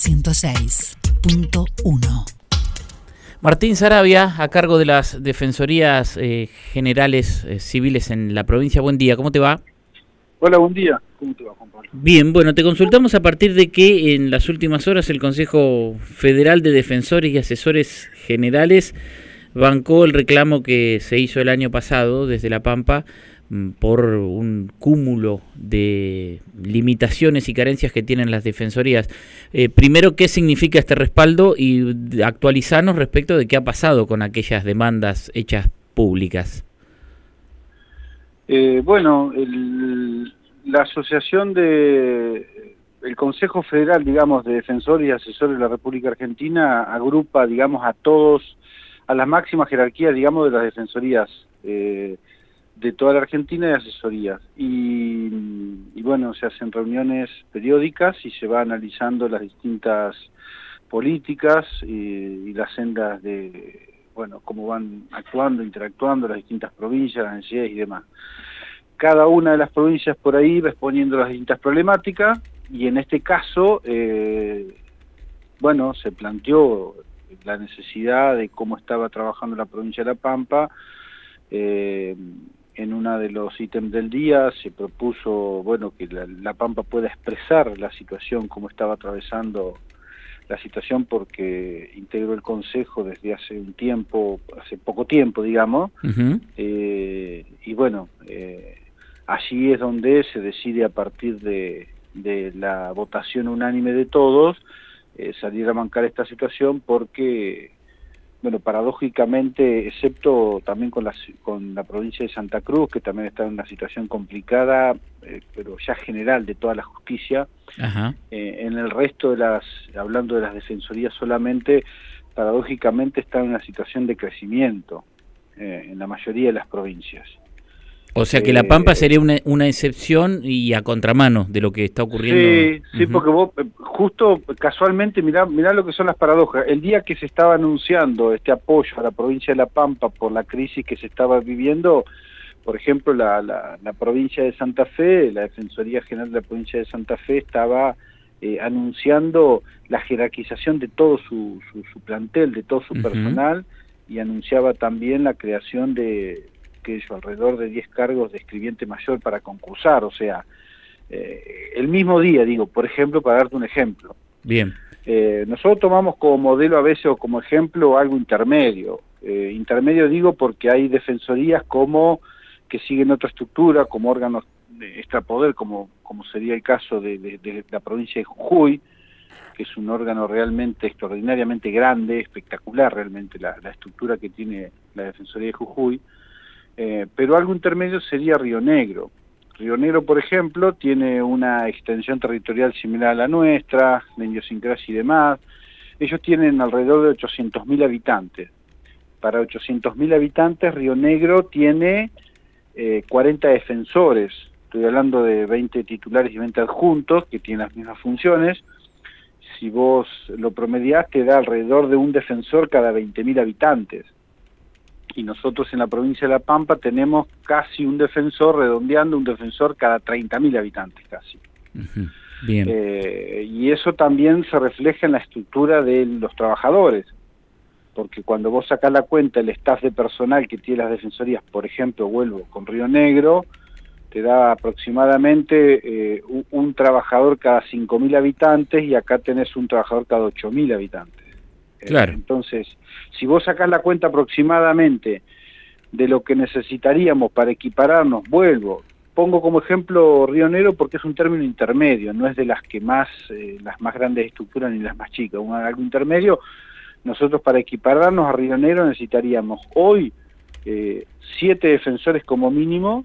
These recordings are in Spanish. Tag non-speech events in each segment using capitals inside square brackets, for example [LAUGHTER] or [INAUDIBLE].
106.1 Martín Sarabia, a cargo de las Defensorías eh, Generales eh, Civiles en la provincia. Buen día, ¿cómo te va? Hola, buen día. ¿Cómo te va, Juan Pablo? Bien, bueno, te consultamos a partir de que en las últimas horas el Consejo Federal de Defensores y Asesores Generales bancó el reclamo que se hizo el año pasado desde La Pampa por un cúmulo de limitaciones y carencias que tienen las defensorías. Eh, primero, ¿qué significa este respaldo? Y actualizarnos respecto de qué ha pasado con aquellas demandas hechas públicas. Eh, bueno, la asociación de el Consejo Federal, digamos, de Defensores y Asesores de la República Argentina agrupa, digamos, a todos, a las máximas jerarquías, digamos, de las defensorías eh, de toda la Argentina de asesorías. Y, bueno, se hacen reuniones periódicas y se va analizando las distintas políticas y, las sendas de, bueno, cómo van actuando, interactuando las distintas provincias, las necesidades y demás. Cada una de las provincias por ahí va exponiendo las distintas problemáticas y en este caso, eh, bueno, se planteó la necesidad de cómo estaba trabajando la provincia de La Pampa, eh, en uno de los ítems del día se propuso, bueno, que la, Pampa pueda expresar la situación, como estaba atravesando la situación, porque integró el Consejo desde hace un tiempo, hace poco tiempo, digamos, eh, y bueno, eh, allí es donde se decide a partir de, la votación unánime de todos, eh, salir a bancar esta situación porque bueno, paradójicamente, excepto también con la, con la provincia de Santa Cruz, que también está en una situación complicada, eh, pero ya general de toda la justicia, eh, en el resto de las, hablando de las defensorías solamente, paradójicamente está en una situación de crecimiento eh, en la mayoría de las provincias. O sea que La Pampa sería una, una, excepción y a contramano de lo que está ocurriendo. Sí, sí, porque vos, eh, justo casualmente, mirá, mirá lo que son las paradojas. El día que se estaba anunciando este apoyo a la provincia de La Pampa por la crisis que se estaba viviendo, por ejemplo, la, la, provincia de Santa Fe, la Defensoría General de la provincia de Santa Fe estaba eh, anunciando la jerarquización de todo su, su, plantel, de todo su personal, y anunciaba también la creación de alrededor de 10 cargos de escribiente mayor para concursar, o sea, eh, el mismo día, digo, por ejemplo, para darte un ejemplo. Bien. Eh, nosotros tomamos como modelo a veces o como ejemplo algo intermedio. Eh, intermedio digo porque hay defensorías como que siguen otra estructura, como órganos de extrapoder, como, como sería el caso de, la provincia de Jujuy, que es un órgano realmente extraordinariamente grande, espectacular realmente la, la estructura que tiene la Defensoría de Jujuy, eh, pero algo intermedio sería Río Negro. Río Negro, por ejemplo, tiene una extensión territorial similar a la nuestra, de idiosincrasia y demás. Ellos tienen alrededor de 800.000 habitantes. Para 800.000 habitantes, Río Negro tiene 40 eh, defensores. Estoy hablando de 20 titulares y 20 adjuntos que tienen las mismas funciones. Si vos lo promediás, te da alrededor de un defensor cada 20.000 habitantes y nosotros en la provincia de La Pampa tenemos casi un defensor, redondeando un defensor cada 30.000 habitantes casi. Bien. Eh, y eso también se refleja en la estructura de los trabajadores, porque cuando vos sacás la cuenta el staff de personal que tiene las defensorías, por ejemplo, vuelvo con Río Negro, te da aproximadamente eh, un, un, trabajador cada 5.000 habitantes y acá tenés un trabajador cada 8.000 habitantes. Claro. Entonces, si vos sacás la cuenta aproximadamente de lo que necesitaríamos para equipararnos, vuelvo, pongo como ejemplo Río Negro porque es un término intermedio, no es de las que más, eh, las más grandes estructuras ni las más chicas, un algo intermedio, nosotros para equipararnos a Río Negro necesitaríamos hoy eh, siete defensores como mínimo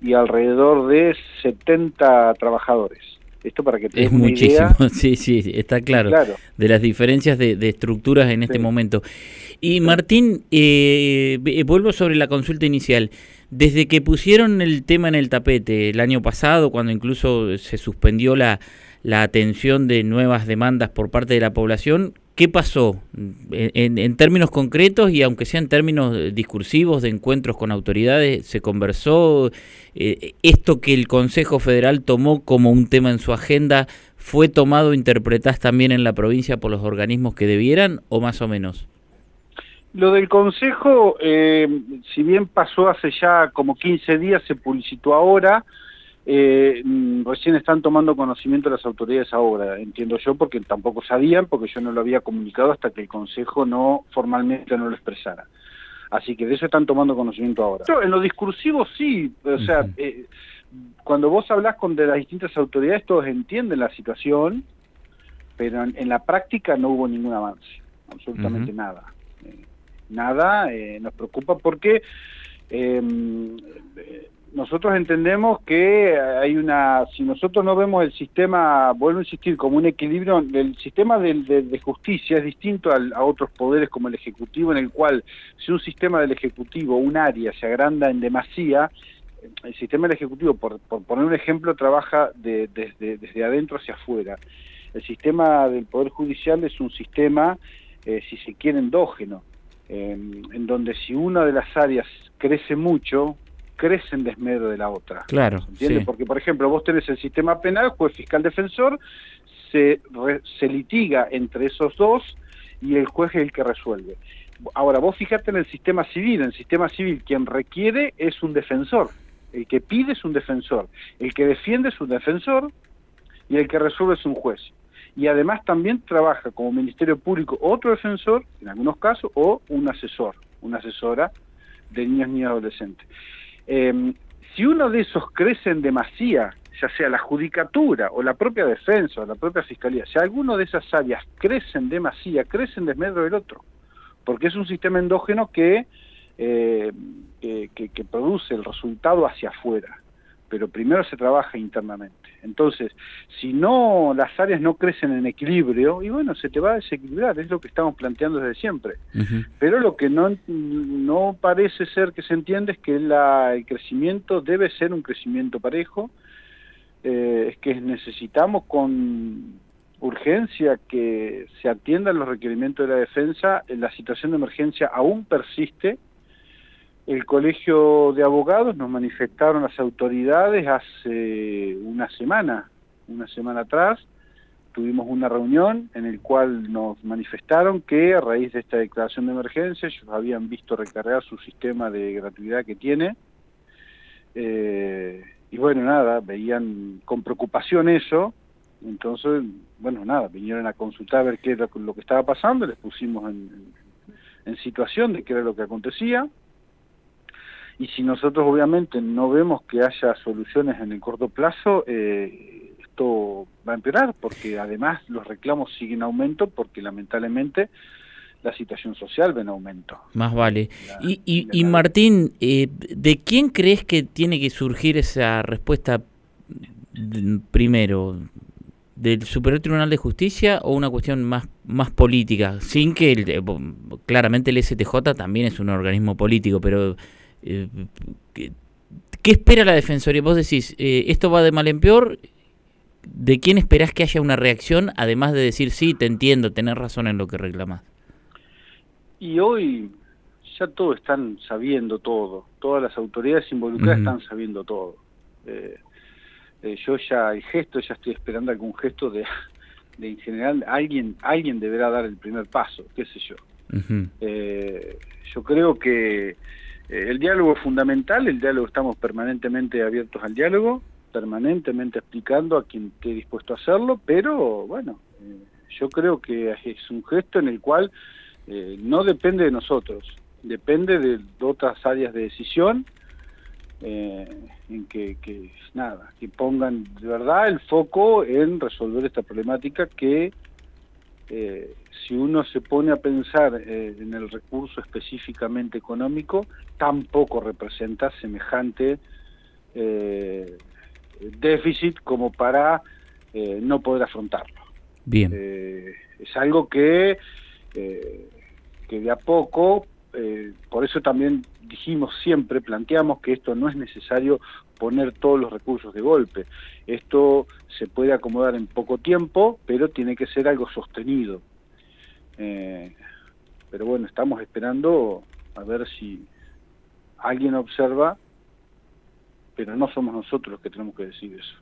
y alrededor de 70 trabajadores. Esto para que te Es muchísimo, [LAUGHS] sí, sí, está claro. De las diferencias de, estructuras en este momento. Y Martín, eh, eh, vuelvo sobre la consulta inicial. Desde que pusieron el tema en el tapete el año pasado, cuando incluso se suspendió la, la atención de nuevas demandas por parte de la población, ¿qué pasó en, términos concretos y aunque sean términos discursivos de encuentros con autoridades, se conversó? Eh, ¿Esto que el Consejo Federal tomó como un tema en su agenda ¿fue tomado, interpretás también en la provincia por los organismos que debieran o más o menos? Lo del Consejo, eh, si bien pasó hace ya como 15 días, se publicitó ahora, eh, mm, recién están tomando conocimiento las autoridades ahora, entiendo yo, porque tampoco sabían, porque yo no lo había comunicado hasta que el Consejo no formalmente no lo expresara. Así que de eso están tomando conocimiento ahora. En lo discursivo sí, o sea, eh, cuando vos hablas con de las distintas autoridades todos entienden la situación, pero en, la práctica no hubo ningún avance, absolutamente nada. Eh, nada eh, nos preocupa porque em, nosotros entendemos que hay una, si nosotros no vemos el sistema, vuelvo a insistir, como un equilibrio, el sistema de, justicia es distinto a otros poderes como el Ejecutivo, en el cual si un sistema del Ejecutivo, un área, se agranda en demasía, el sistema del Ejecutivo, por, poner un ejemplo, trabaja desde, desde adentro hacia afuera. El sistema del Poder Judicial es un sistema, eh, si se quiere, endógeno, eh, en donde si una de las áreas crece mucho, crece en desmedro de la otra. Claro. ¿Entiendes? Porque, por ejemplo, vos tenés el sistema penal, juez fiscal defensor, se, se litiga entre esos dos y el juez es el que resuelve. Ahora, vos fíjate en el sistema civil. En el sistema civil, quien requiere es un defensor. El que pide es un defensor. El que defiende es un defensor y el que resuelve es un juez. Y además también trabaja como Ministerio Público otro defensor, en algunos casos, o un asesor, una asesora de niños y adolescentes. Eh, si uno de esos crece en demasía, ya sea la judicatura o la propia defensa o la propia fiscalía, si alguno de esas áreas crece en demasía, crece en desmedro del otro, porque es un sistema endógeno que, eh, que produce el resultado hacia afuera pero primero se trabaja internamente. Entonces, si no las áreas no crecen en equilibrio, y bueno, se te va a desequilibrar, es lo que estamos planteando desde siempre. Pero lo que no, no parece ser que se entiende es que la, el crecimiento debe ser un crecimiento parejo, eh, es que necesitamos con urgencia que se atiendan los requerimientos de la defensa, la situación de emergencia aún persiste, el Colegio de Abogados nos manifestaron las autoridades hace una semana, una semana atrás, tuvimos una reunión en el cual nos manifestaron que a raíz de esta declaración de emergencia ellos habían visto recargar su sistema de gratuidad que tiene. Eh, y bueno, nada, veían con preocupación eso, entonces, bueno, nada, vinieron a consultar a ver qué era lo que estaba pasando, les pusimos en, en situación de qué era lo que acontecía, y si nosotros obviamente no vemos que haya soluciones en el corto plazo, eh, esto va a empeorar, porque además los reclamos siguen en aumento, porque lamentablemente la situación social ve en aumento. Más vale. y, y, Martín, eh, ¿de quién crees que tiene que surgir esa respuesta primero? ¿Del Superior Tribunal de Justicia o una cuestión más, más política? Sin que, el, claramente el STJ también es un organismo político, pero eh, ¿qué, espera la Defensoría? Vos decís, eh, esto va de mal en peor, ¿de quién esperás que haya una reacción, además de decir, sí, te entiendo, tenés razón en lo que reclamás? Y hoy ya todos están sabiendo todo, todas las autoridades involucradas están sabiendo todo. Eh, yo ya, el gesto, ya estoy esperando algún gesto de, [LAUGHS] de en general, alguien, alguien deberá dar el primer paso, qué sé yo. yo creo que eh, el diálogo es fundamental, el diálogo estamos permanentemente abiertos al diálogo, permanentemente explicando a quien esté dispuesto a hacerlo, pero bueno, eh, yo creo que es un gesto en el cual eh, no depende de nosotros, depende de, otras áreas de decisión, en que, que, nada, que pongan de verdad el foco en resolver esta problemática que eh, si uno se pone a pensar eh, en el recurso específicamente económico, tampoco representa semejante eh, déficit como para no poder afrontarlo. Bien. es algo que, que de a poco, por eso también dijimos siempre, planteamos que esto no es necesario poner todos los recursos de golpe. Esto se puede acomodar en poco tiempo, pero tiene que ser algo sostenido. Eh, pero bueno, estamos esperando a ver si alguien observa, pero no somos nosotros los que tenemos que decir eso.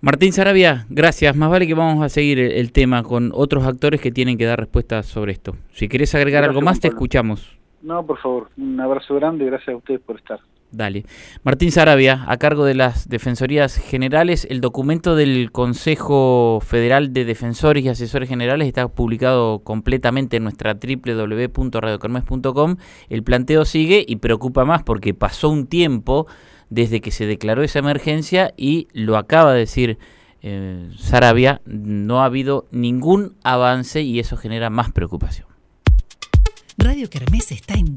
Martín Sarabia, gracias. Más vale que vamos a seguir el, tema con otros actores que tienen que dar respuestas sobre esto. Si querés agregar algo más, te escuchamos. No, por favor. Un abrazo grande y gracias a ustedes por estar. Dale. Martín Sarabia, a cargo de las Defensorías Generales, el documento del Consejo Federal de Defensores y Asesores Generales está publicado completamente en nuestra www.radiocarmes.com. El planteo sigue y preocupa más porque pasó un tiempo desde que se declaró esa emergencia y lo acaba de decir eh, Sarabia, no ha habido ningún avance y eso genera más preocupación. Radio Kermés está en